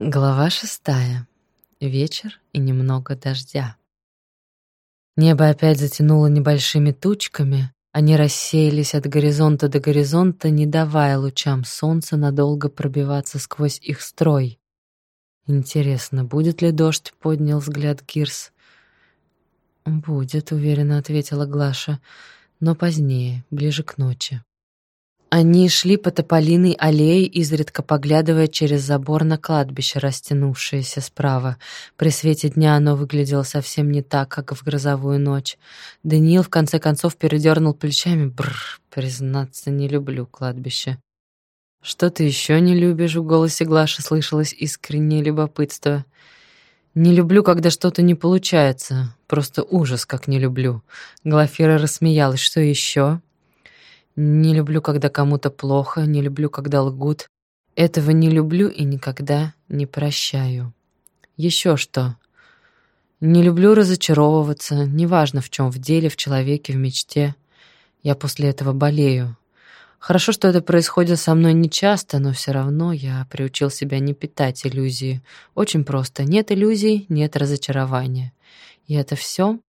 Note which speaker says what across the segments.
Speaker 1: Глава шестая. Вечер и немного дождя. Небо опять затянуло небольшими тучками. Они рассеялись от горизонта до горизонта, не давая лучам солнца надолго пробиваться сквозь их строй. Интересно, будет ли дождь? поднял взгляд Гирс. Будет, уверенно ответила Глаша, но позднее, ближе к ночи. Они шли по тополиной аллее, изредка поглядывая через забор на кладбище, растянувшееся справа. При свете дня оно выглядело совсем не так, как в грозовую ночь. Даниил в конце концов передернул плечами. Бррр, признаться, не люблю кладбище. «Что ты еще не любишь?» — в голосе Глаши слышалось искреннее любопытство. «Не люблю, когда что-то не получается. Просто ужас, как не люблю». Глафира рассмеялась. «Что еще?» Не люблю, когда кому-то плохо, не люблю, когда лгут. Этого не люблю и никогда не прощаю. Еще что? Не люблю разочаровываться, неважно в чем, в деле, в человеке, в мечте. Я после этого болею. Хорошо, что это происходит со мной нечасто, но все равно я приучил себя не питать иллюзии. Очень просто. Нет иллюзий, нет разочарования. И это все?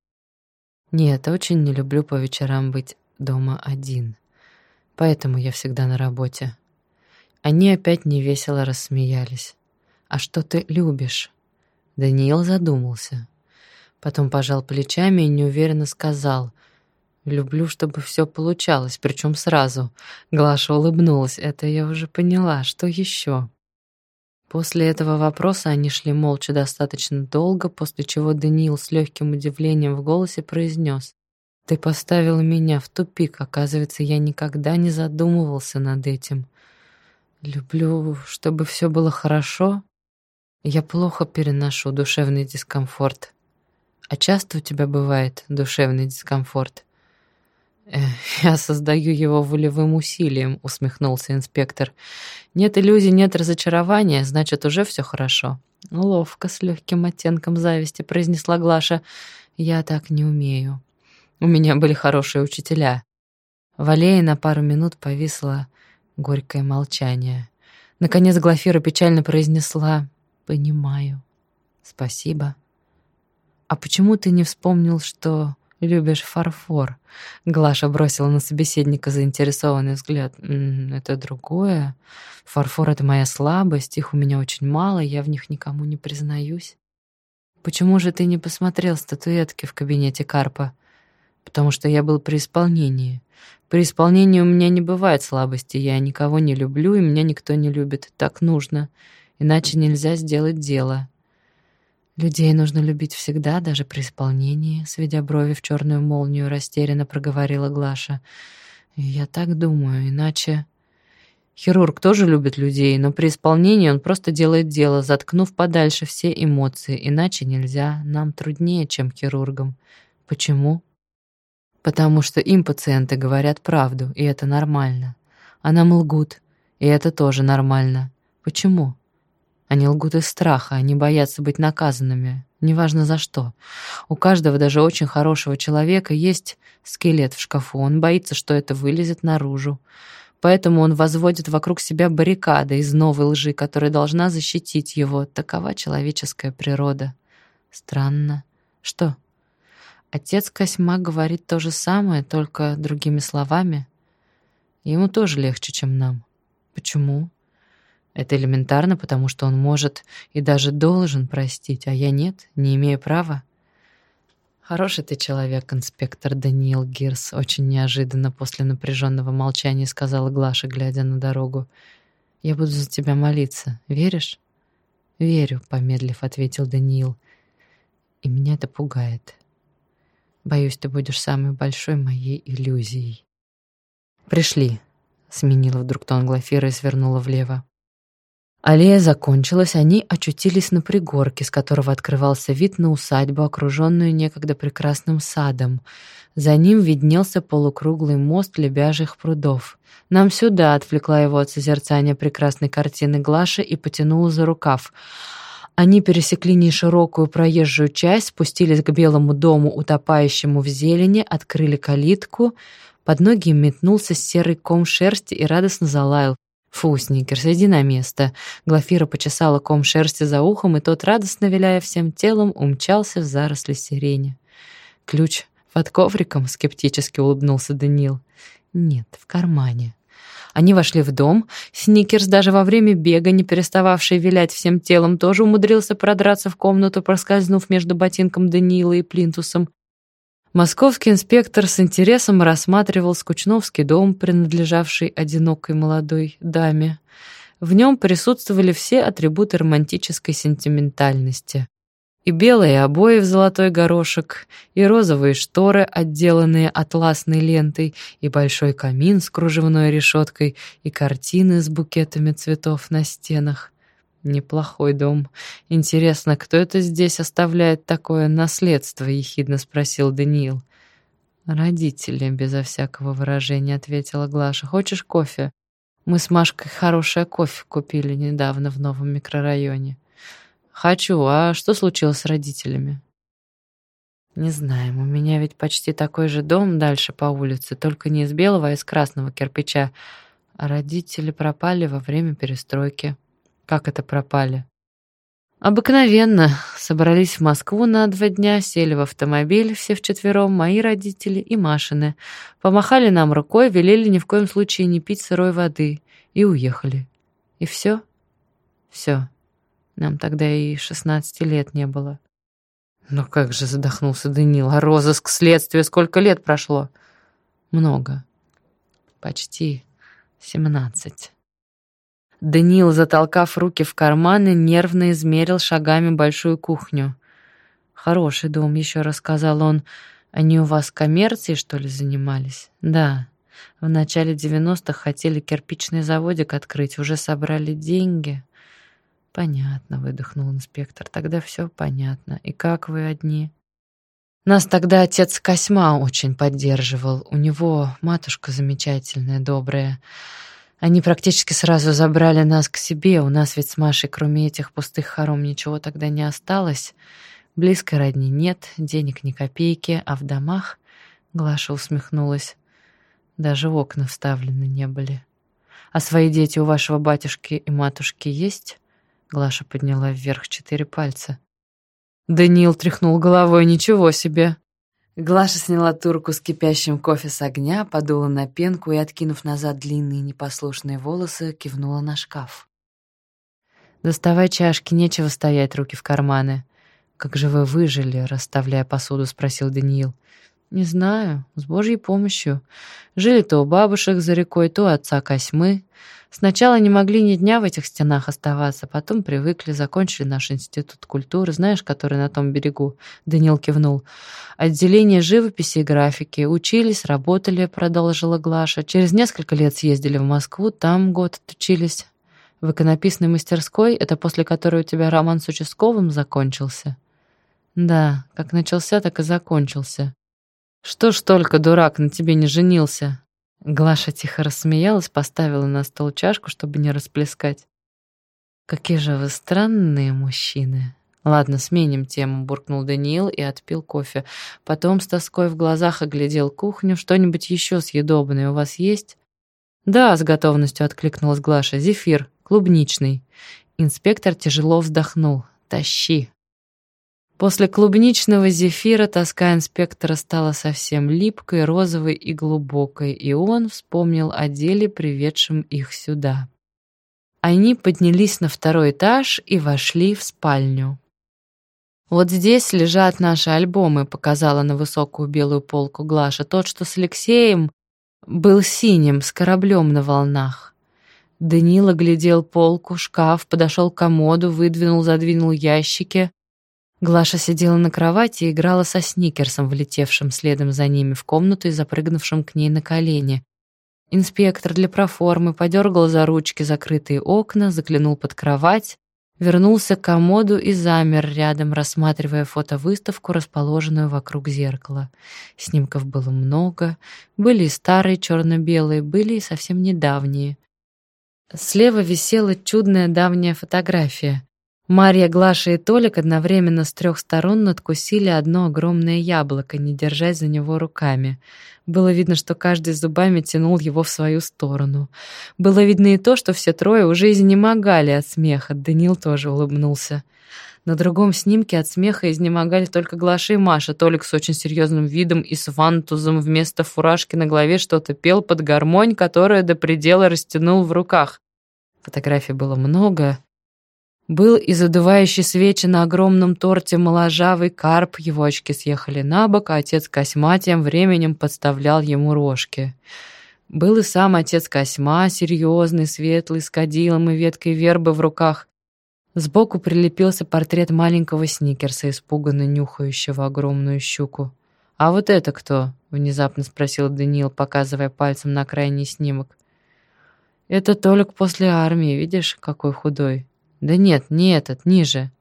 Speaker 1: Нет, очень не люблю по вечерам быть дома один. Поэтому я всегда на работе. Они опять невесело рассмеялись. А что ты любишь? Даниил задумался. Потом пожал плечами и неуверенно сказал: "Люблю, чтобы все получалось, причем сразу". Глаша улыбнулась. "Это я уже поняла. Что еще? После этого вопроса они шли молча достаточно долго, после чего Даниил с легким удивлением в голосе произнес: ты поставил меня в тупик. Оказывается, я никогда не задумывался над этим. Люблю, чтобы все было хорошо. Я плохо переношу душевный дискомфорт. А часто у тебя бывает душевный дискомфорт? я создаю его волевым усилием, усмехнулся инспектор. Нет иллюзий, нет разочарования, значит, уже все хорошо. Ловко, с легким оттенком зависти произнесла Глаша. Я так не умею. У меня были хорошие учителя. В аллее на пару минут повисло горькое молчание. Наконец Глафира печально произнесла «Понимаю. Спасибо». «А почему ты не вспомнил, что любишь фарфор?» Глаша бросила на собеседника заинтересованный взгляд. «Это другое. Фарфор — это моя слабость, их у меня очень мало, я в них никому не признаюсь». «Почему же ты не посмотрел статуэтки в кабинете Карпа?» Потому что я был при исполнении. При исполнении у меня не бывает слабости, я никого не люблю, и меня никто не любит. Так нужно, иначе нельзя сделать дело. Людей нужно любить всегда, даже при исполнении, сведя брови в черную молнию, растерянно проговорила Глаша. я так думаю, иначе... Хирург тоже любит людей, но при исполнении он просто делает дело, заткнув подальше все эмоции, иначе нельзя. Нам труднее, чем хирургам. Почему? Потому что им пациенты говорят правду, и это нормально. А нам лгут, и это тоже нормально. Почему? Они лгут из страха, они боятся быть наказанными, неважно за что. У каждого, даже очень хорошего человека, есть скелет в шкафу, он боится, что это вылезет наружу. Поэтому он возводит вокруг себя баррикады из новой лжи, которая должна защитить его. Такова человеческая природа. Странно. Что? Отец Косьма говорит то же самое, только другими словами. Ему тоже легче, чем нам. Почему? Это элементарно, потому что он может и даже должен простить, а я нет, не имею права. Хороший ты человек, инспектор Даниил Гирс, очень неожиданно после напряженного молчания сказала Глаша, глядя на дорогу. Я буду за тебя молиться. Веришь? Верю, помедлив ответил Даниил. И меня это пугает. Боюсь, ты будешь самой большой моей иллюзией. Пришли, сменила вдруг тон Глафира и свернула влево. Аллея закончилась, они очутились на пригорке, с которого открывался вид на усадьбу, окруженную некогда прекрасным садом. За ним виднелся полукруглый мост лебяжьих прудов. «Нам сюда!» — отвлекла его от созерцания прекрасной картины Глаша и потянула за рукав. Они пересекли неширокую проезжую часть, спустились к белому дому, утопающему в зелени, открыли калитку. Под ноги им метнулся серый ком шерсти и радостно залаял. Фу, Сникерс, иди на место. Глафира почесала ком шерсти за ухом, и тот, радостно виляя всем телом, умчался в заросли сирени. Ключ под ковриком, скептически улыбнулся Даниил. Нет, в кармане. Они вошли в дом. Сникерс, даже во время бега, не перестававший вилять всем телом, тоже умудрился продраться в комнату, проскользнув между ботинком Даниила и плинтусом. Московский инспектор с интересом рассматривал Скучновский дом, принадлежавший одинокой молодой даме. В нем присутствовали все атрибуты романтической сентиментальности. И белые обои в золотой горошек, и розовые шторы, отделанные атласной лентой, и большой камин с кружевной решеткой, и картины с букетами цветов на стенах. Неплохой дом. Интересно, кто это здесь оставляет такое наследство? ехидно спросил Даниил. Родители, безо всякого выражения ответила Глаша. Хочешь кофе? Мы с Машкой хорошее кофе купили недавно в новом микрорайоне. Хочу. А что случилось с родителями? Не знаем. У меня ведь почти такой же дом дальше по улице, только не из белого, а из красного кирпича. А родители пропали во время перестройки. Как это пропали? Обыкновенно. Собрались в Москву на два дня, сели в автомобиль, все вчетвером, мои родители и Машины. Помахали нам рукой, велели ни в коем случае не пить сырой воды. И уехали. И все? Все. Нам тогда и шестнадцати лет не было. Ну как же задохнулся Данил, а розыск, следствие, сколько лет прошло? Много. Почти семнадцать. Даниил, затолкав руки в карманы, нервно измерил шагами большую кухню. «Хороший дом», — еще рассказал он. «Они у вас коммерцией, что ли, занимались?» «Да. В начале девяностых хотели кирпичный заводик открыть, уже собрали деньги». «Понятно», — выдохнул инспектор. «Тогда все понятно. И как вы одни?» «Нас тогда отец Косьма очень поддерживал. У него матушка замечательная, добрая». Они практически сразу забрали нас к себе. У нас ведь с Машей, кроме этих пустых хором, ничего тогда не осталось. Близкой родни нет, денег ни копейки, а в домах, Глаша усмехнулась, даже окна вставлены не были. А свои дети у вашего батюшки и матушки есть? Глаша подняла вверх четыре пальца. Даниил тряхнул головой, ничего себе. Глаша сняла турку с кипящим кофе с огня, подула на пенку и, откинув назад длинные непослушные волосы, кивнула на шкаф. «Доставай чашки, нечего стоять, руки в карманы». «Как же вы выжили?» — расставляя посуду, спросил Даниил. «Не знаю, с Божьей помощью. Жили то у бабушек за рекой, то у отца Косьмы. Сначала не могли ни дня в этих стенах оставаться, потом привыкли, закончили наш институт культуры, знаешь, который на том берегу. Данил кивнул. Отделение живописи и графики. Учились, работали, продолжила Глаша. Через несколько лет съездили в Москву, там год отучились. В иконописной мастерской, это после которой у тебя роман с участковым закончился? Да, как начался, так и закончился. Что ж только, дурак, на тебе не женился? Глаша тихо рассмеялась, поставила на стол чашку, чтобы не расплескать. «Какие же вы странные мужчины!» «Ладно, сменим тему», — буркнул Даниил и отпил кофе. Потом с тоской в глазах оглядел кухню. «Что-нибудь еще съедобное у вас есть?» «Да», — с готовностью откликнулась Глаша. «Зефир, клубничный». Инспектор тяжело вздохнул. «Тащи». После клубничного зефира тоска инспектора стала совсем липкой, розовой и глубокой, и он вспомнил о деле, приведшем их сюда. Они поднялись на второй этаж и вошли в спальню. «Вот здесь лежат наши альбомы», — показала на высокую белую полку Глаша. «Тот, что с Алексеем, был синим, с кораблем на волнах». Данила глядел полку, шкаф, подошел к комоду, выдвинул, задвинул ящики. Глаша сидела на кровати и играла со Сникерсом, влетевшим следом за ними в комнату и запрыгнувшим к ней на колени. Инспектор для проформы подергал за ручки закрытые окна, заглянул под кровать, вернулся к комоду и замер рядом, рассматривая фотовыставку, расположенную вокруг зеркала. Снимков было много, были и старые черно-белые, были и совсем недавние. Слева висела чудная давняя фотография. Марья, Глаша и Толик одновременно с трех сторон надкусили одно огромное яблоко, не держась за него руками. Было видно, что каждый зубами тянул его в свою сторону. Было видно и то, что все трое уже изнемогали от смеха. Даниил тоже улыбнулся. На другом снимке от смеха изнемогали только Глаша и Маша. Толик с очень серьезным видом и с вантузом вместо фуражки на голове что-то пел под гармонь, которая до предела растянул в руках. Фотографий было много. Был и задувающий свечи на огромном торте моложавый карп, его очки съехали на бок, а отец Косьма тем временем подставлял ему рожки. Был и сам отец Косьма, серьезный, светлый, с кадилом и веткой вербы в руках. Сбоку прилепился портрет маленького Сникерса, испуганно нюхающего огромную щуку. «А вот это кто?» — внезапно спросил Даниил, показывая пальцем на крайний снимок. «Это Толик после армии, видишь, какой худой?» «Да нет, не этот, ниже».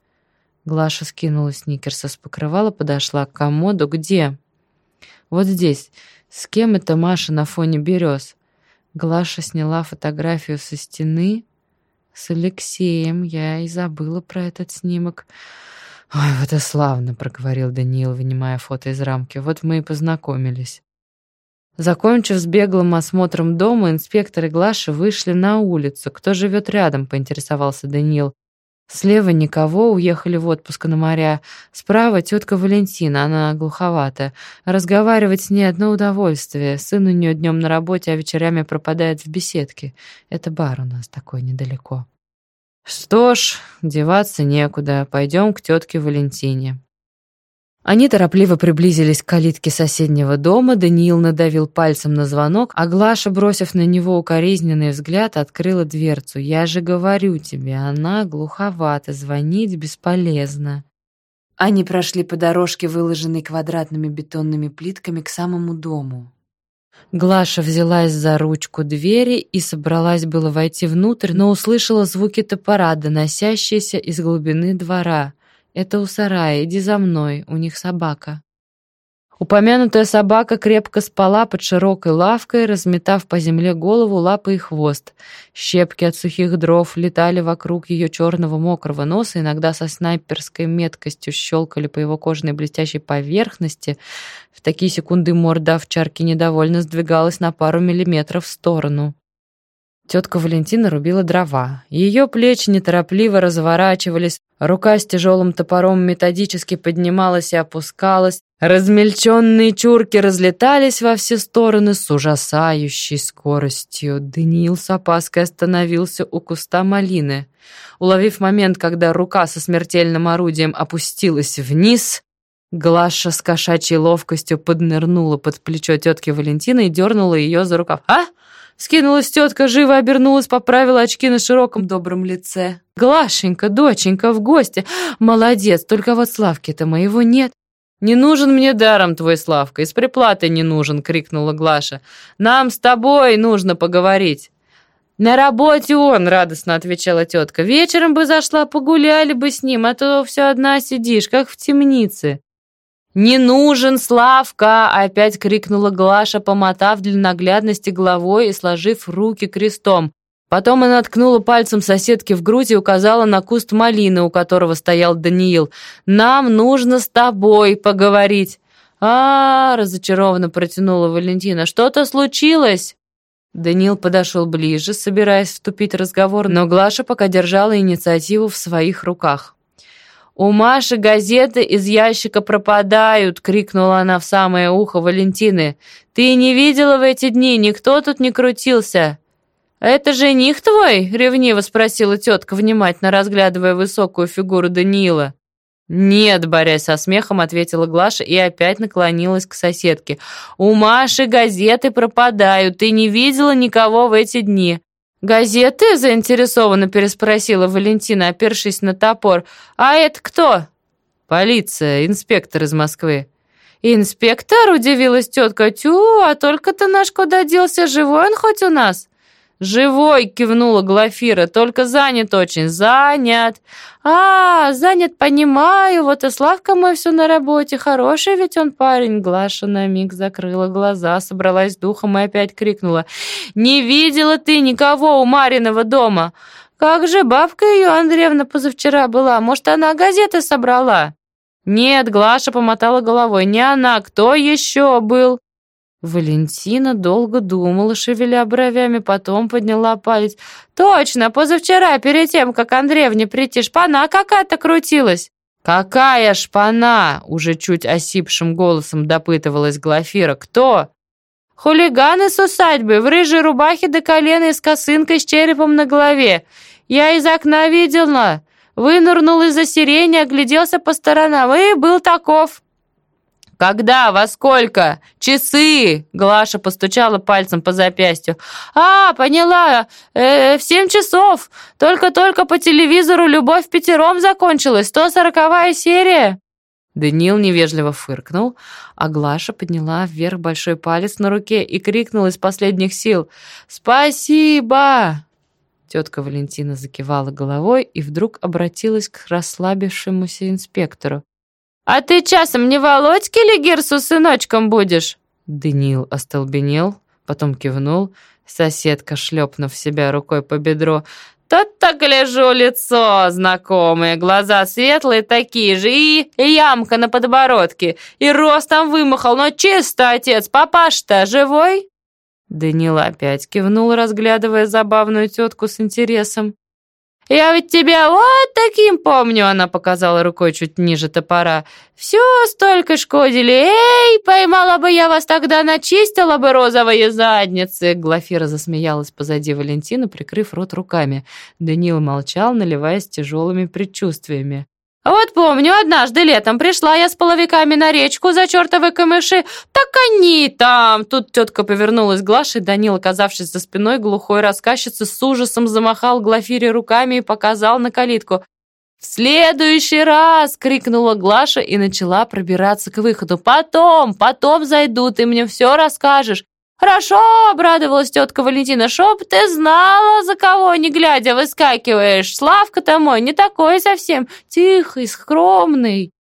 Speaker 1: Глаша скинула Сникерса с покрывала, подошла к комоду. «Где?» «Вот здесь. С кем это Маша на фоне берез?» Глаша сняла фотографию со стены, с Алексеем. Я и забыла про этот снимок. «Ой, вот и славно», — проговорил Даниил, вынимая фото из рамки. «Вот мы и познакомились». Закончив с беглым осмотром дома, инспектор и Глаша вышли на улицу. «Кто живет рядом?» — поинтересовался Даниил. Слева никого, уехали в отпуск на моря. Справа тетка Валентина, она глуховата. Разговаривать с ней одно удовольствие. Сын у нее днем на работе, а вечерами пропадает в беседке. Это бар у нас такой недалеко. Что ж, деваться некуда. Пойдем к тетке Валентине. Они торопливо приблизились к калитке соседнего дома, Даниил надавил пальцем на звонок, а Глаша, бросив на него укоризненный взгляд, открыла дверцу. «Я же говорю тебе, она глуховата, звонить бесполезно». Они прошли по дорожке, выложенной квадратными бетонными плитками, к самому дому. Глаша взялась за ручку двери и собралась было войти внутрь, но услышала звуки топора, доносящиеся из глубины двора. Это у сарая, иди за мной, у них собака». Упомянутая собака крепко спала под широкой лавкой, разметав по земле голову, лапы и хвост. Щепки от сухих дров летали вокруг ее черного мокрого носа, иногда со снайперской меткостью щелкали по его кожаной блестящей поверхности. В такие секунды морда овчарки недовольно сдвигалась на пару миллиметров в сторону. Тетка Валентина рубила дрова. Ее плечи неторопливо разворачивались, рука с тяжелым топором методически поднималась и опускалась, размельченные чурки разлетались во все стороны с ужасающей скоростью. Даниил с опаской остановился у куста малины. Уловив момент, когда рука со смертельным орудием опустилась вниз, Глаша с кошачьей ловкостью поднырнула под плечо тетки Валентины и дернула ее за рукав. «А!» Скинулась тетка, живо обернулась, поправила очки на широком добром лице. «Глашенька, доченька, в гости! Молодец, только вот Славки-то моего нет!» «Не нужен мне даром твой Славка, из приплаты не нужен!» — крикнула Глаша. «Нам с тобой нужно поговорить!» «На работе он!» — радостно отвечала тетка. «Вечером бы зашла, погуляли бы с ним, а то все одна сидишь, как в темнице!» «Не нужен Славка!» — опять крикнула Глаша, помотав для наглядности головой и сложив руки крестом. Потом она ткнула пальцем соседки в грудь и указала на куст малины, у которого стоял Даниил. «Нам нужно с тобой поговорить!» а, -а, -а разочарованно протянула Валентина. «Что-то случилось?» Даниил подошел ближе, собираясь вступить в разговор, но Глаша пока держала инициативу в своих руках. «У Маши газеты из ящика пропадают!» — крикнула она в самое ухо Валентины. «Ты не видела в эти дни? Никто тут не крутился!» «Это жених твой?» — ревниво спросила тетка, внимательно разглядывая высокую фигуру Даниила. «Нет», — борясь со смехом, ответила Глаша и опять наклонилась к соседке. «У Маши газеты пропадают. Ты не видела никого в эти дни?» «Газеты?» — заинтересованно переспросила Валентина, опершись на топор. «А это кто?» «Полиция, инспектор из Москвы». «Инспектор?» — удивилась тетка. «Тю, а только-то наш куда делся? Живой он хоть у нас?» «Живой!» — кивнула Глафира. «Только занят очень. Занят!» «А, занят, понимаю. Вот и Славка мой все на работе. Хороший ведь он парень». Глаша на миг закрыла глаза, собралась духом и опять крикнула. «Не видела ты никого у Мариного дома?»
Speaker 2: Как же бабка ее, Андреевна, позавчера была? Может, она газеты собрала?» «Нет», — Глаша помотала головой, — «не она, кто еще был?» Валентина долго думала, шевеля бровями, потом подняла палец. «Точно, позавчера, перед тем, как Андреевне прийти, шпана какая-то крутилась». «Какая шпана?» — уже чуть осипшим голосом допытывалась Глафира. «Кто?» «Хулиганы с усадьбы, в рыжей рубахе до колена и с косынкой с черепом на голове. Я из окна видела. Вынырнул из-за сирени, огляделся по сторонам и был таков». «Когда? Во сколько? Часы!» Глаша постучала пальцем по запястью. «А, поняла. Э, в семь часов. Только-только по телевизору «Любовь пятером» закончилась. Сто сороковая серия». Даниил невежливо фыркнул, а Глаша подняла вверх большой палец на руке и крикнула из последних сил «Спасибо!». Тетка Валентина закивала головой и вдруг обратилась к расслабившемуся инспектору. «А ты часом не Володьке Легирсу сыночком будешь?» Даниил остолбенел, потом кивнул. Соседка, шлепнув себя рукой по бедру, «Тот-то, гляжу, лицо знакомое, глаза светлые такие же, и ямка на подбородке, и ростом вымахал, но чисто, отец, папаш-то живой?» Данила опять кивнул, разглядывая забавную тетку с интересом. «Я ведь тебя вот таким помню!» Она показала рукой чуть ниже топора. «Все столько шкодили! Эй, поймала бы я вас тогда, начистила бы розовые задницы!» Глафира засмеялась позади Валентина, прикрыв рот руками. Данил молчал, наливаясь тяжелыми предчувствиями. Вот помню, однажды летом пришла я с половиками на речку за чертовы камыши. Так они там!» Тут тетка повернулась к Глаше, Данил, оказавшись за спиной глухой рассказчицы, с ужасом замахал Глафире руками и показал на калитку. «В следующий раз!» — крикнула Глаша и начала пробираться к выходу. «Потом, потом зайду, ты мне все расскажешь. «Хорошо!» — обрадовалась тетка Валентина. «Чтоб ты знала, за кого, не глядя, выскакиваешь! Славка-то мой не такой совсем, тихий, скромный!»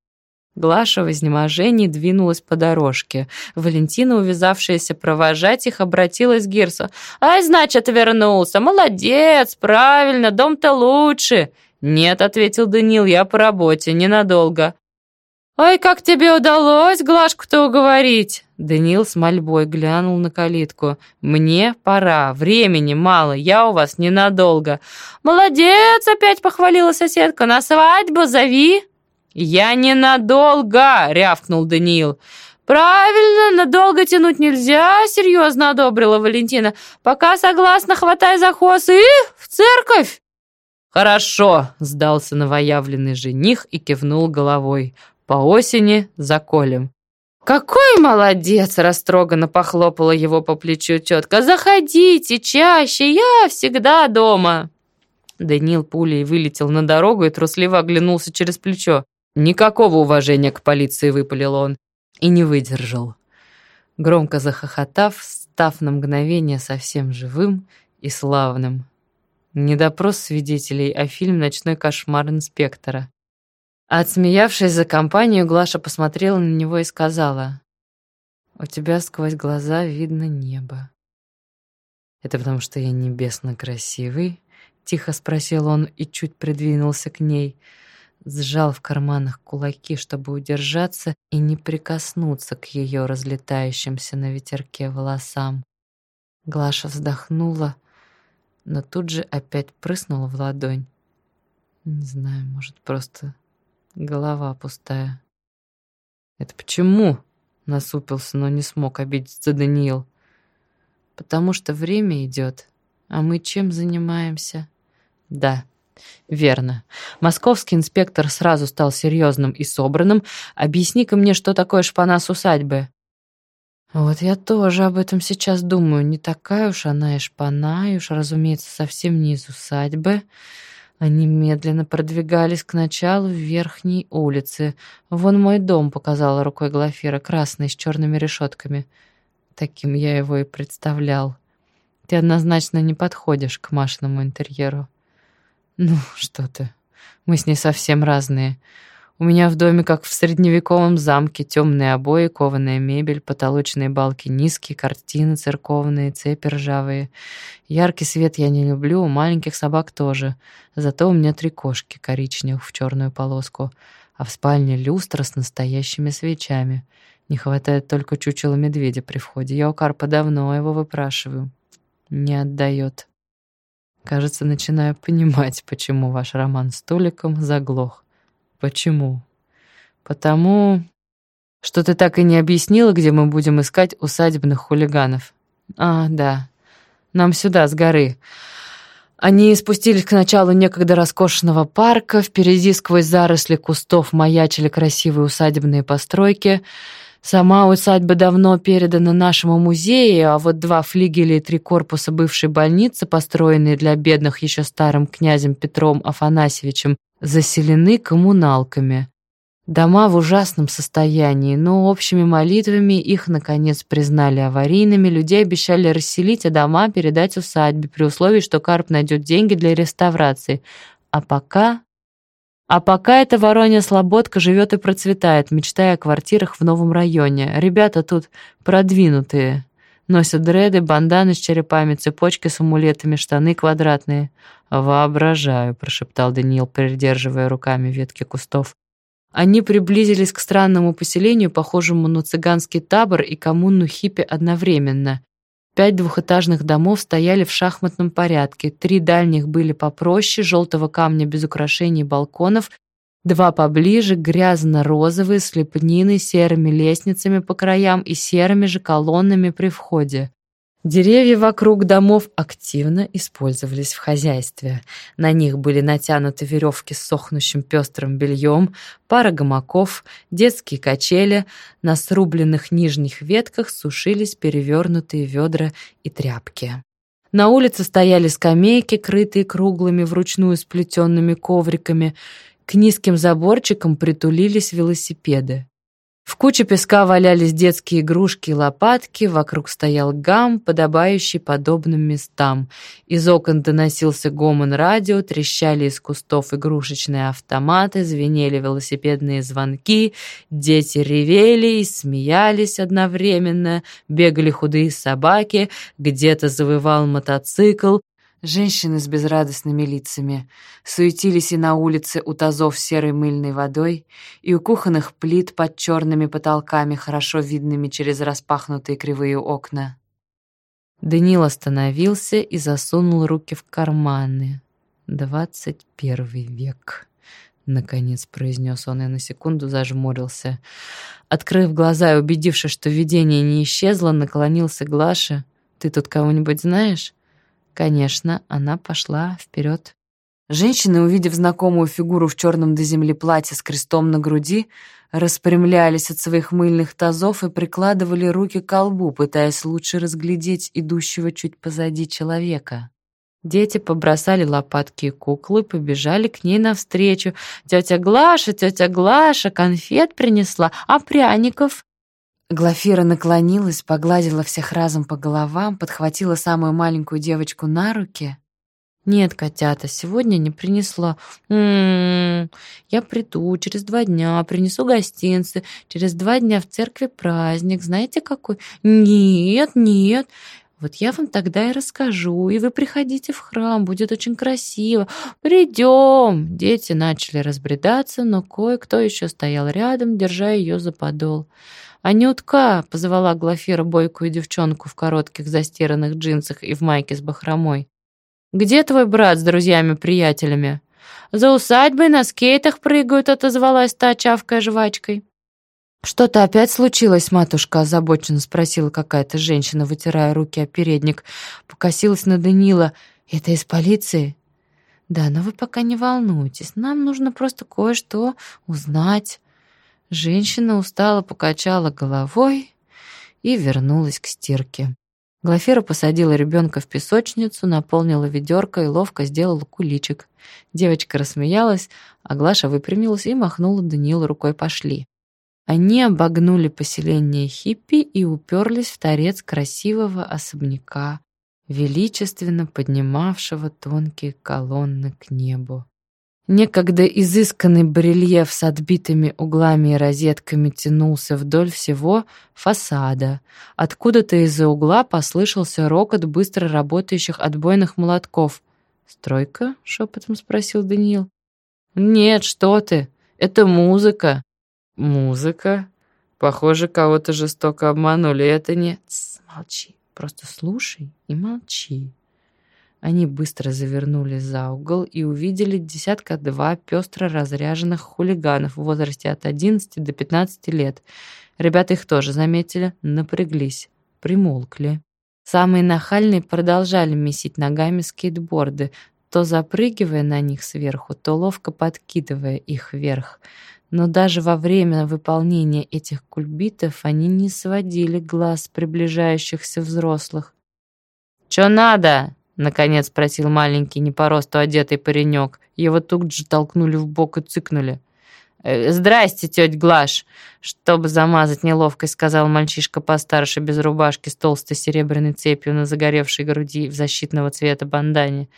Speaker 2: Глаша в изнеможении двинулась по дорожке. Валентина, увязавшаяся провожать их, обратилась к Гирсу. «Ай, значит, вернулся! Молодец! Правильно, дом-то лучше!» «Нет», — ответил Данил, — «я по работе, ненадолго». «Ой, как тебе удалось Глашку-то уговорить?» Даниил с мольбой глянул на калитку. «Мне пора, времени мало, я у вас ненадолго». «Молодец!» — опять похвалила соседка. «На свадьбу зови!» «Я ненадолго!» — рявкнул Даниил. «Правильно, надолго тянуть нельзя», — серьезно одобрила Валентина. «Пока согласна, хватай за хвост и в церковь!» «Хорошо», — сдался новоявленный жених и кивнул головой. По осени заколем. «Какой молодец!» — растроганно похлопала его по плечу тетка. «Заходите чаще, я всегда дома!» Данил пулей вылетел на дорогу и трусливо оглянулся через плечо. Никакого уважения к полиции выпалил он. И не выдержал. Громко захохотав, став на мгновение совсем живым и славным. Не допрос свидетелей, а фильм «Ночной кошмар инспектора». Отсмеявшись за компанию, Глаша посмотрела на него и сказала, «У тебя сквозь глаза видно небо». «Это потому, что я небесно красивый?» — тихо спросил он и чуть придвинулся к ней, сжал в карманах кулаки, чтобы удержаться и не прикоснуться к ее разлетающимся на ветерке волосам. Глаша вздохнула, но тут же опять прыснула в ладонь. Не знаю, может, просто Голова пустая. «Это почему?» — насупился, но не смог обидеться Даниил. «Потому что время идет, а мы чем занимаемся?» «Да, верно. Московский инспектор сразу стал серьезным и собранным. Объясни-ка мне, что такое шпана с усадьбы?» «Вот я тоже об этом сейчас думаю. Не такая уж она и шпана, и уж, разумеется, совсем не из усадьбы». Они медленно продвигались к началу верхней улицы. «Вон мой дом», — показала рукой Глафира, красный, с черными решетками. Таким я его и представлял. Ты однозначно не подходишь к Машиному интерьеру. Ну, что ты, мы с ней совсем разные. У меня в доме, как в средневековом замке, темные обои, кованая мебель, потолочные балки низкие, картины церковные, цепи ржавые. Яркий свет я не люблю, у маленьких собак тоже. Зато у меня три кошки, коричневых в черную полоску. А в спальне люстра с настоящими свечами. Не хватает только чучела медведя при входе. Я у Карпа давно его выпрашиваю. Не отдает. Кажется, начинаю понимать, почему ваш роман с Толиком заглох. Почему? Потому что ты так и не объяснила, где мы будем искать усадебных хулиганов. А, да. Нам сюда, с горы. Они спустились к началу некогда роскошного парка, впереди сквозь заросли кустов маячили красивые усадебные постройки. Сама усадьба давно передана нашему музею, а вот два флигеля и три корпуса бывшей больницы, построенные для бедных еще старым князем Петром Афанасьевичем, заселены коммуналками. Дома в ужасном состоянии, но общими молитвами их, наконец, признали аварийными, людей обещали расселить, а дома передать усадьбе, при условии, что Карп найдет деньги для реставрации. А пока... А пока эта Воронья Слободка живет и процветает, мечтая о квартирах в новом районе. Ребята тут продвинутые. Носят дреды, банданы с черепами, цепочки с амулетами, штаны квадратные. «Воображаю», — прошептал Даниил, придерживая руками ветки кустов. Они приблизились к странному поселению, похожему на цыганский табор и коммуну хиппи одновременно. Пять двухэтажных домов стояли в шахматном порядке. Три дальних были попроще, желтого камня без украшений балконов, два поближе, грязно-розовые, с лепниной, серыми лестницами по краям и серыми же колоннами при входе. Деревья вокруг домов активно использовались в хозяйстве. На них были натянуты веревки с сохнущим пестрым бельем, пара гамаков, детские качели, на срубленных нижних ветках сушились перевернутые ведра и тряпки. На улице стояли скамейки, крытые круглыми вручную сплетенными ковриками. К низким заборчикам притулились велосипеды. В куче песка валялись детские игрушки и лопатки, вокруг стоял гам, подобающий подобным местам. Из окон доносился гомон радио, трещали из кустов игрушечные автоматы, звенели велосипедные звонки, дети ревели и смеялись одновременно, бегали худые собаки, где-то завывал мотоцикл, Женщины с безрадостными лицами суетились и на улице у тазов серой мыльной водой, и у кухонных плит под черными потолками, хорошо видными через распахнутые кривые окна. Даниил остановился и засунул руки в карманы. «Двадцать первый век», — наконец произнес он и на секунду зажмурился. Открыв глаза и убедившись, что видение не исчезло, наклонился к Глаше. «Ты тут кого-нибудь знаешь?» Конечно, она пошла вперед. Женщины, увидев знакомую фигуру в черном до земли платье с крестом на груди, распрямлялись от своих мыльных тазов и прикладывали руки к колбу, пытаясь лучше разглядеть идущего чуть позади человека. Дети побросали лопатки и куклы, побежали к ней навстречу. «Тетя Глаша, тетя Глаша, конфет принесла, а пряников?» Глафира наклонилась, погладила всех разом по головам, подхватила самую маленькую девочку на руки. «Нет, котята, сегодня не принесла. М -м -м, я приду через два дня, принесу гостинцы. Через два дня в церкви праздник. Знаете, какой? Нет, нет. Вот я вам тогда и расскажу, и вы приходите в храм, будет очень красиво. Придем!» Дети начали разбредаться, но кое-кто еще стоял рядом, держа ее за подол. «Анютка!» — позвала Глафира бойкую девчонку в коротких застиранных джинсах и в майке с бахромой. «Где твой брат с друзьями-приятелями?» «За усадьбой на скейтах прыгают», — отозвалась та, чавкая жвачкой. «Что-то опять случилось, матушка?» — озабоченно спросила какая-то женщина, вытирая руки о передник. Покосилась на Данила. «Это из полиции?» «Да, но вы пока не волнуйтесь. Нам нужно просто кое-что узнать». Женщина устало покачала головой и вернулась к стирке. Глафира посадила ребенка в песочницу, наполнила ведерко и ловко сделала куличик. Девочка рассмеялась, а Глаша выпрямилась и махнула Даниилу рукой «пошли». Они обогнули поселение хиппи и уперлись в торец красивого особняка, величественно поднимавшего тонкие колонны к небу.
Speaker 1: Некогда изысканный барельеф с отбитыми углами и розетками тянулся вдоль всего фасада. Откуда-то из-за угла послышался рокот быстро работающих отбойных молотков. «Стройка?» — шепотом спросил Даниил. «Нет, что ты! Это музыка!» «Музыка? Похоже, кого-то жестоко обманули. Это не...» «Молчи, просто слушай и молчи». Они быстро завернули за угол и увидели десятка-два пестро разряженных хулиганов в возрасте от 11 до 15 лет. Ребята их тоже заметили, напряглись, примолкли. Самые нахальные продолжали месить ногами скейтборды, то запрыгивая на них сверху, то ловко подкидывая их вверх. Но даже во время выполнения этих кульбитов они не сводили глаз приближающихся взрослых. «Чё надо?» Наконец спросил маленький, не по росту одетый паренек. Его тут же толкнули в бок и цыкнули. «Э, «Здрасте, тетя Глаш!» Чтобы замазать неловкость, сказал мальчишка постарше, без рубашки, с толстой серебряной цепью на загоревшей груди в защитного цвета бандане.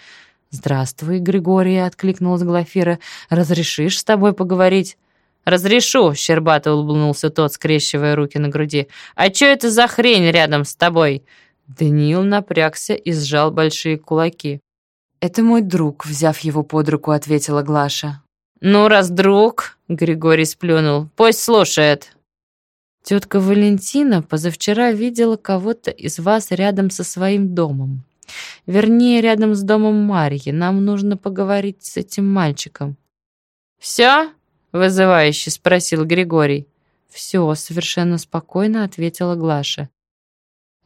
Speaker 1: «Здравствуй, Григорий!» — откликнулась Глафира. «Разрешишь с тобой поговорить?» «Разрешу!» — щербато улыбнулся тот, скрещивая руки на груди. «А чё это за хрень рядом с тобой?» Даниил напрягся и сжал большие кулаки. «Это мой друг», — взяв его под руку, ответила Глаша. «Ну, раз друг», — Григорий сплюнул, — «пусть слушает». «Тетка Валентина позавчера видела кого-то из вас рядом со своим домом. Вернее, рядом с домом Марьи. Нам нужно поговорить с этим мальчиком». «Все?» — вызывающе спросил Григорий. «Все», — совершенно спокойно ответила Глаша.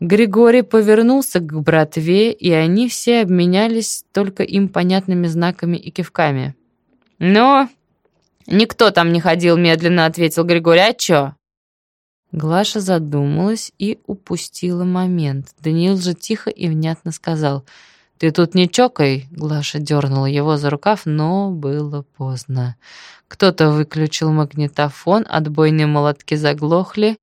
Speaker 1: Григорий повернулся к братве, и они все обменялись только им понятными знаками и кивками. «Ну, никто там не ходил», — медленно ответил Григорий. «А чё?» Глаша задумалась и упустила момент. Даниил же тихо и внятно сказал. «Ты тут не чокай», — Глаша дернула его за рукав, но было поздно. Кто-то выключил магнитофон, отбойные молотки заглохли,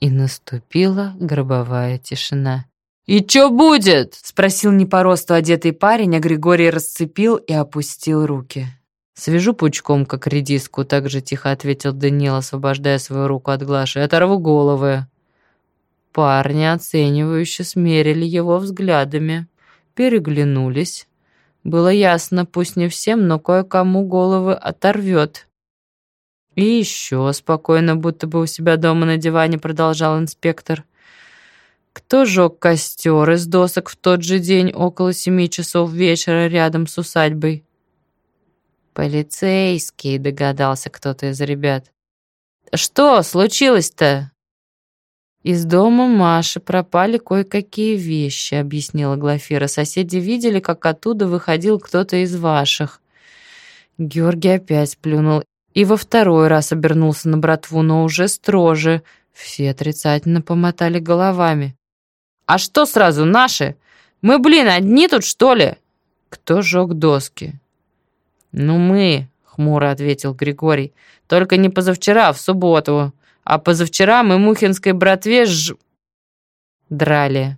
Speaker 1: и наступила гробовая тишина. «И чё будет?» — спросил не по росту одетый парень, а Григорий расцепил и опустил руки. «Свяжу пучком, как редиску», — так же тихо ответил Даниил, освобождая свою руку от Глаши. «Оторву головы». Парни, оценивающе смерили его взглядами, переглянулись. Было ясно, пусть не всем, но кое-кому головы оторвет. «И еще спокойно, будто бы у себя дома на диване», — продолжал инспектор. «Кто жег костер из досок в тот же день около семи часов вечера рядом с усадьбой?» «Полицейский», — догадался кто-то из ребят. «Что случилось-то?» «Из дома Маши пропали кое-какие вещи», — объяснила Глафира. «Соседи видели, как оттуда выходил кто-то из ваших». Георгий опять плюнул и во второй раз обернулся на братву, но уже строже. Все отрицательно помотали головами. «А что сразу, наши? Мы, блин, одни тут, что ли?» «Кто жег доски?» «Ну, мы», — хмуро ответил Григорий. «Только не позавчера, а в субботу. А позавчера мы Мухинской братве ж... драли.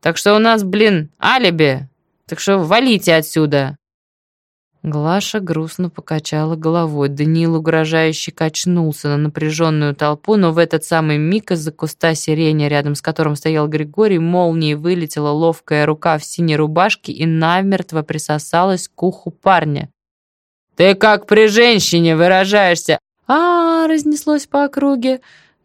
Speaker 1: Так что у нас, блин, алиби. Так что валите отсюда». Глаша грустно покачала головой. Даниил угрожающе качнулся на напряженную толпу, но в этот самый миг из-за куста сирени, рядом с которым стоял Григорий, молнией вылетела ловкая рука в синей рубашке и намертво присосалась к уху парня. «Ты как при женщине выражаешься!» а, -а, -а разнеслось по округе.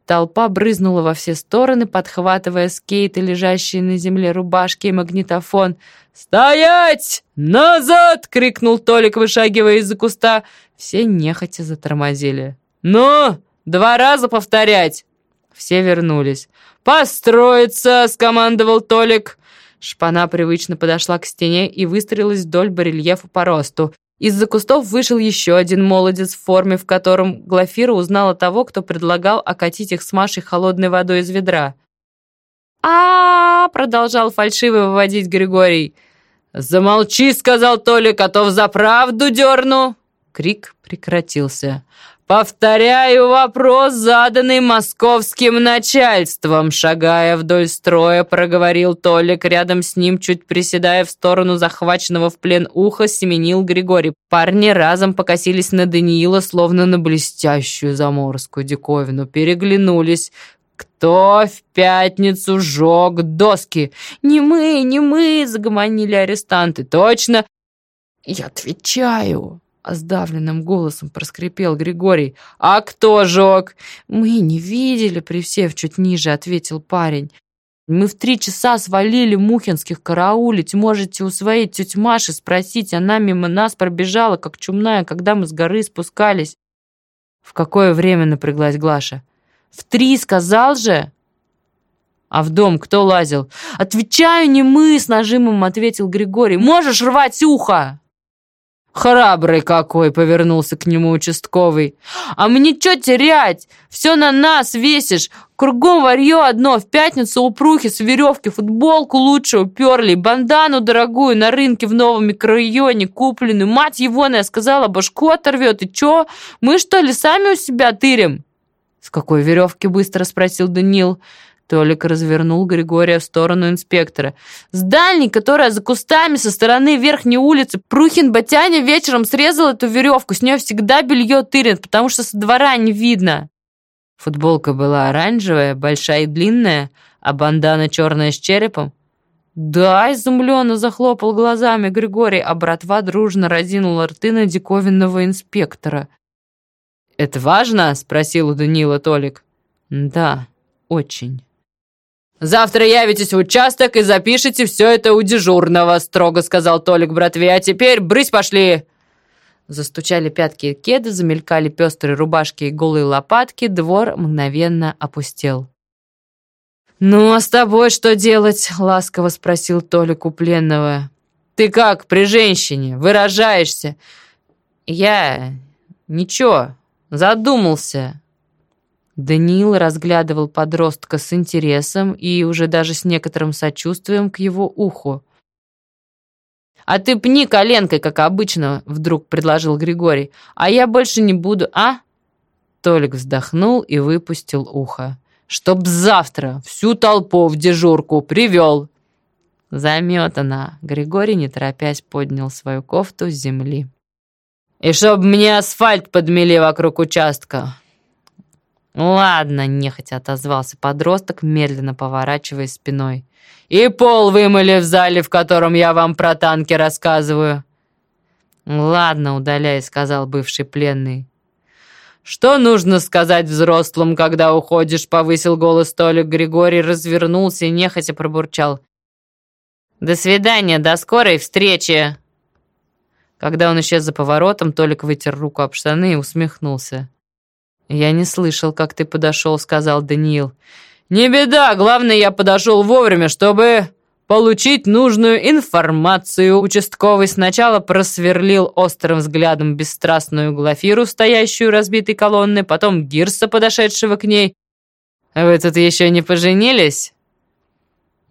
Speaker 1: Толпа брызнула во все стороны, подхватывая скейты, лежащие на земле рубашки и магнитофон. «Стоять! Назад!» — крикнул Толик, вышагивая из-за куста. Все нехотя затормозили. «Ну, два раза повторять!» Все вернулись. «Построиться!» — скомандовал Толик. Шпана привычно подошла к стене и выстрелилась вдоль барельефа по росту. Из-за кустов вышел еще один молодец в форме, в котором Глафира узнала того, кто предлагал окатить их с Машей холодной водой из ведра. а, -а, -а продолжал фальшиво выводить Григорий. «Замолчи!» — сказал Толик, а то в заправду дерну!» Крик прекратился.
Speaker 2: Повторяю вопрос, заданный московским начальством. Шагая вдоль строя, проговорил Толик. Рядом с ним, чуть приседая в сторону захваченного в плен уха, семенил Григорий. Парни разом покосились на Даниила, словно на блестящую заморскую диковину. Переглянулись. «Кто в пятницу жег доски?» «Не мы, не мы!» — загомонили арестанты. «Точно!» «Я отвечаю!» — сдавленным голосом проскрипел Григорий. «А кто жег?» «Мы не видели, Присев чуть ниже», — ответил парень. «Мы в три часа свалили Мухинских караулить. Можете у своей тети Маши спросить. Она мимо нас пробежала, как чумная, когда мы с горы спускались». «В какое время напряглась Глаша?» «В три, сказал же!» «А в дом кто лазил?» «Отвечаю, не мы!» — с нажимом ответил Григорий. «Можешь рвать ухо!» «Храбрый какой!» — повернулся к нему участковый. «А мне что терять? Все на нас весишь. Кругом варье одно. В пятницу упрухи с веревки футболку лучше уперли. Бандану дорогую на рынке в новом микрорайоне купленную. Мать его, я сказала, башку оторвет. И чё? Мы что ли сами у себя тырим?» «С какой веревки?» — быстро спросил Данил. Толик развернул Григория в сторону инспектора. «С дальней, которая за кустами со стороны верхней улицы, Прухин Батяня вечером срезал эту веревку. С нее всегда белье тырят, потому что со двора не видно». Футболка была оранжевая, большая и длинная, а бандана черная с черепом. «Да», — изумленно захлопал глазами Григорий, а братва дружно разинула рты на диковинного инспектора. «Это важно?» — спросил у Данила Толик. «Да, очень». «Завтра явитесь в участок и запишите все это у дежурного», строго сказал Толик братве. «А теперь брысь пошли!» Застучали пятки и кеды, замелькали пестрые рубашки и голые лопатки, двор мгновенно опустел. «Ну, а с тобой что делать?» — ласково спросил Толик у пленного. «Ты как при женщине? Выражаешься?» «Я... ничего, задумался», Даниил разглядывал подростка с интересом и уже даже с некоторым сочувствием к его уху. «А ты пни коленкой, как обычно», — вдруг предложил Григорий. «А я больше не буду, а?» Толик вздохнул и выпустил ухо. «Чтоб завтра всю толпу в дежурку привел!» Заметана. Григорий, не торопясь, поднял свою кофту с земли. «И чтоб мне асфальт подмели вокруг участка. «Ладно», — нехотя отозвался подросток, медленно поворачивая спиной. «И пол вымыли в зале, в котором я вам про танки рассказываю». «Ладно, удаляй», — сказал бывший пленный. «Что нужно сказать взрослым, когда уходишь?» — повысил голос Толик. Григорий развернулся и нехотя пробурчал. «До свидания, до скорой встречи!» Когда он исчез за поворотом, Толик вытер руку об штаны и усмехнулся. «Я не слышал, как ты подошел», — сказал Даниил. «Не беда, главное, я подошел вовремя, чтобы получить нужную информацию». Участковый сначала просверлил острым взглядом бесстрастную Глафиру, стоящую разбитой колонны, потом Гирса, подошедшего к ней. «Вы тут еще не поженились?»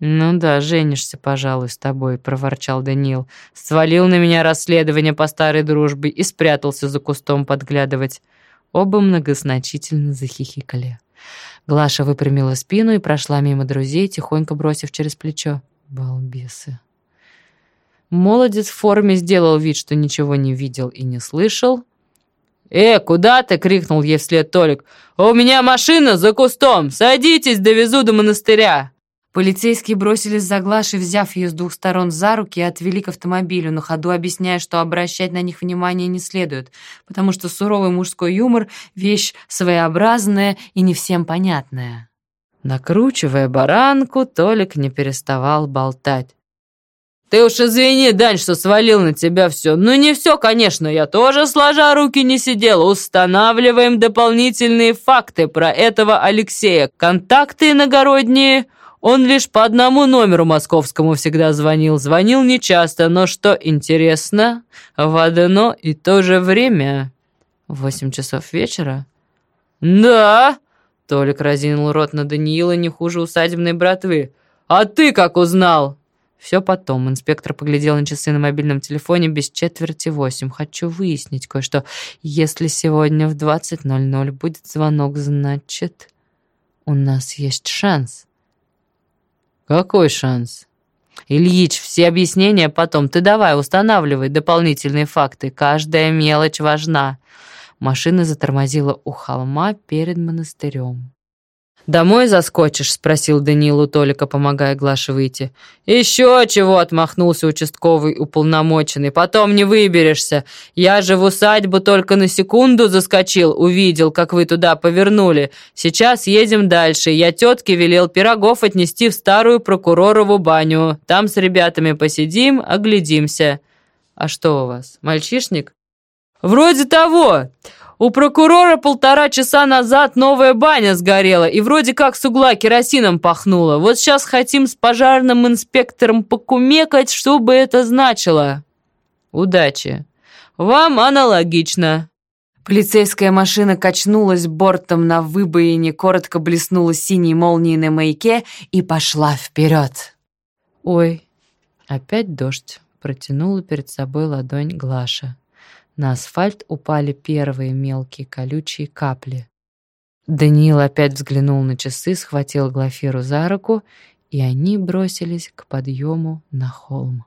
Speaker 2: «Ну да, женишься, пожалуй, с тобой», — проворчал Даниил. Свалил на меня расследование по старой дружбе и спрятался за кустом подглядывать. Оба многозначительно захихикали. Глаша выпрямила спину и прошла мимо друзей, тихонько бросив через плечо. Балбесы. Молодец в форме сделал вид, что ничего не видел и не слышал. «Э, куда ты?» — крикнул ей вслед Толик. «У меня машина за кустом! Садитесь, довезу до монастыря!» Полицейские бросились за Глашей, взяв ее с двух сторон за руки и отвели к автомобилю, на ходу объясняя, что обращать на них внимание не следует, потому что суровый мужской юмор — вещь своеобразная и не всем понятная. Накручивая баранку, Толик не переставал болтать. «Ты уж извини, Дань, что свалил на тебя все. Ну не все, конечно, я тоже сложа руки не сидел. Устанавливаем дополнительные факты про этого Алексея. Контакты иногородние он лишь по одному номеру московскому всегда звонил. Звонил нечасто, но что интересно, в одно и то же время. Восемь часов вечера? Да! Толик разинул рот на Даниила не хуже усадебной братвы. А ты как узнал? Все потом. Инспектор поглядел на часы на мобильном телефоне без четверти восемь. Хочу выяснить кое-что. Если сегодня в 20.00 будет звонок, значит, у нас есть шанс.
Speaker 1: Какой шанс?
Speaker 2: Ильич, все объяснения потом. Ты давай, устанавливай дополнительные факты. Каждая мелочь важна. Машина затормозила у холма перед монастырем.
Speaker 1: «Домой заскочишь?» — спросил Даниил Толика, помогая Глаше выйти.
Speaker 2: «Еще чего!» — отмахнулся участковый уполномоченный. «Потом не выберешься. Я же в усадьбу только на секунду заскочил, увидел, как вы туда повернули. Сейчас едем дальше. Я тетке велел пирогов отнести в старую прокуророву баню. Там с ребятами посидим, оглядимся». «А что у вас, мальчишник?» «Вроде того. У прокурора полтора часа назад новая баня сгорела, и вроде как с угла керосином пахнуло. Вот сейчас хотим с пожарным инспектором покумекать, что бы это значило. Удачи. Вам аналогично.
Speaker 1: Полицейская машина качнулась бортом на выбоине, коротко блеснула синей молнией на маяке и пошла вперед.
Speaker 2: «Ой, опять дождь», — протянула перед собой ладонь Глаша. На асфальт упали первые мелкие колючие капли. Даниил опять взглянул на часы, схватил Глафиру за руку, и они бросились к подъему на холм.